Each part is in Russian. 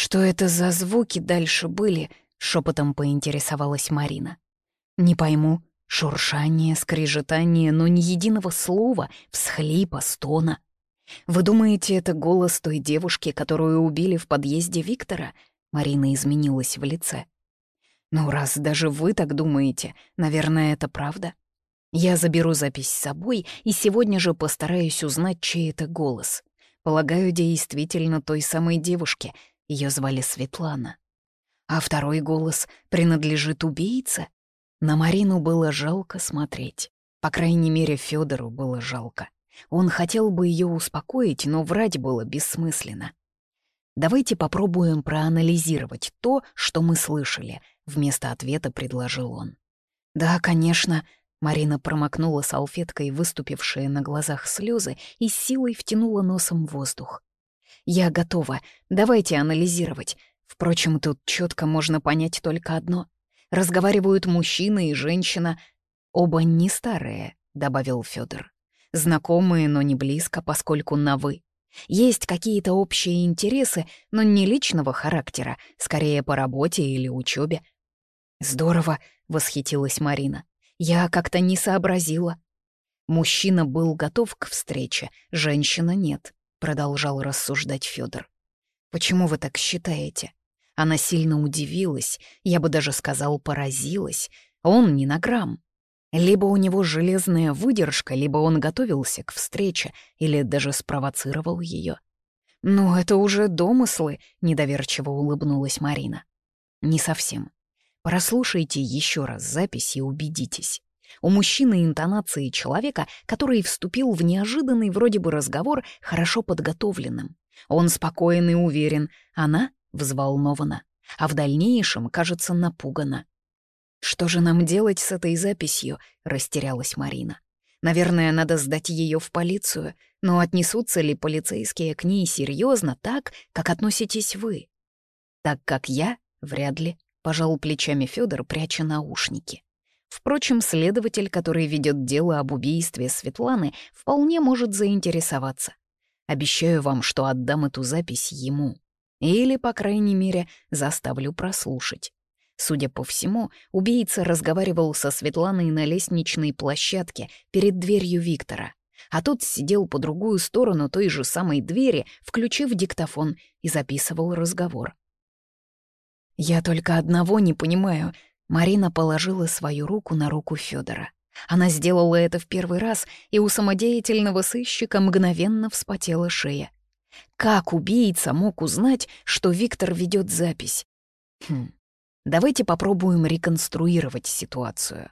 «Что это за звуки дальше были?» — шепотом поинтересовалась Марина. «Не пойму. Шуршание, скрежетание, но ни единого слова, всхлипа, стона. Вы думаете, это голос той девушки, которую убили в подъезде Виктора?» Марина изменилась в лице. «Ну, раз даже вы так думаете, наверное, это правда. Я заберу запись с собой и сегодня же постараюсь узнать, чей это голос. Полагаю, действительно той самой девушке. Ее звали Светлана. А второй голос принадлежит убийце? На Марину было жалко смотреть. По крайней мере, Федору было жалко. Он хотел бы ее успокоить, но врать было бессмысленно. «Давайте попробуем проанализировать то, что мы слышали», — вместо ответа предложил он. «Да, конечно», Марина промокнула салфеткой выступившие на глазах слезы и силой втянула носом воздух. «Я готова. Давайте анализировать. Впрочем, тут четко можно понять только одно. Разговаривают мужчина и женщина. Оба не старые», — добавил Федор. «Знакомые, но не близко, поскольку на «вы». Есть какие-то общие интересы, но не личного характера, скорее по работе или учебе. «Здорово», — восхитилась Марина. Я как-то не сообразила. Мужчина был готов к встрече, женщина нет, продолжал рассуждать Федор. Почему вы так считаете? Она сильно удивилась, я бы даже сказал, поразилась. Он не на грамм. Либо у него железная выдержка, либо он готовился к встрече или даже спровоцировал ее. «Ну, это уже домыслы», — недоверчиво улыбнулась Марина. «Не совсем. Прослушайте еще раз запись и убедитесь. У мужчины интонации человека, который вступил в неожиданный вроде бы разговор хорошо подготовленным. Он спокоен и уверен, она взволнована, а в дальнейшем кажется напугана. «Что же нам делать с этой записью?» — растерялась Марина. «Наверное, надо сдать ее в полицию, но отнесутся ли полицейские к ней серьезно так, как относитесь вы? Так как я, вряд ли пожал плечами Федор, пряча наушники. Впрочем, следователь, который ведет дело об убийстве Светланы, вполне может заинтересоваться. Обещаю вам, что отдам эту запись ему. Или, по крайней мере, заставлю прослушать. Судя по всему, убийца разговаривал со Светланой на лестничной площадке перед дверью Виктора, а тот сидел по другую сторону той же самой двери, включив диктофон, и записывал разговор. «Я только одного не понимаю». Марина положила свою руку на руку Федора. Она сделала это в первый раз, и у самодеятельного сыщика мгновенно вспотела шея. Как убийца мог узнать, что Виктор ведет запись? Хм, давайте попробуем реконструировать ситуацию.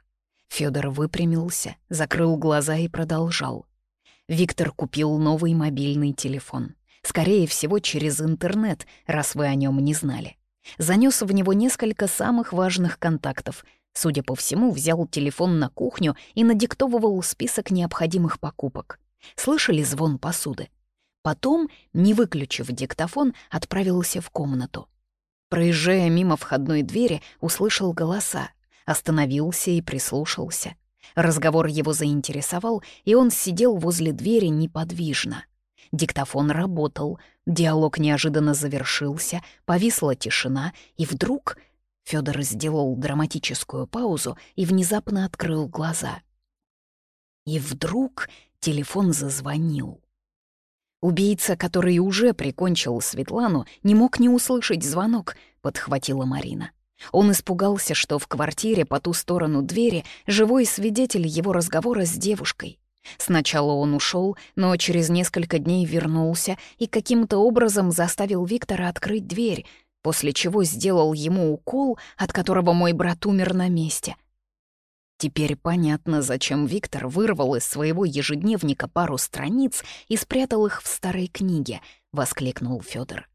Федор выпрямился, закрыл глаза и продолжал. Виктор купил новый мобильный телефон. Скорее всего, через интернет, раз вы о нем не знали. Занес в него несколько самых важных контактов. Судя по всему, взял телефон на кухню и надиктовывал список необходимых покупок. Слышали звон посуды? Потом, не выключив диктофон, отправился в комнату. Проезжая мимо входной двери, услышал голоса, остановился и прислушался. Разговор его заинтересовал, и он сидел возле двери неподвижно. Диктофон работал, диалог неожиданно завершился, повисла тишина, и вдруг Федор сделал драматическую паузу и внезапно открыл глаза. И вдруг телефон зазвонил. Убийца, который уже прикончил Светлану, не мог не услышать звонок, подхватила Марина. Он испугался, что в квартире по ту сторону двери живой свидетель его разговора с девушкой. Сначала он ушел, но через несколько дней вернулся и каким-то образом заставил Виктора открыть дверь, после чего сделал ему укол, от которого мой брат умер на месте. Теперь понятно, зачем Виктор вырвал из своего ежедневника пару страниц и спрятал их в старой книге, — воскликнул Федор.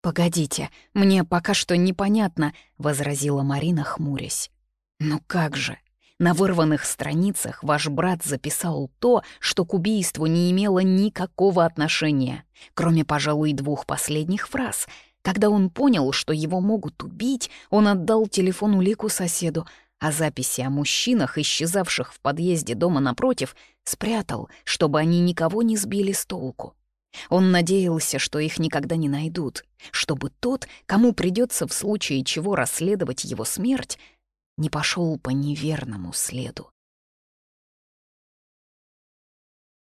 «Погодите, мне пока что непонятно», — возразила Марина, хмурясь. «Ну как же? На вырванных страницах ваш брат записал то, что к убийству не имело никакого отношения, кроме, пожалуй, двух последних фраз. Когда он понял, что его могут убить, он отдал телефон улику соседу, а записи о мужчинах, исчезавших в подъезде дома напротив, спрятал, чтобы они никого не сбили с толку. Он надеялся, что их никогда не найдут, чтобы тот, кому придется в случае чего расследовать его смерть, не пошел по неверному следу.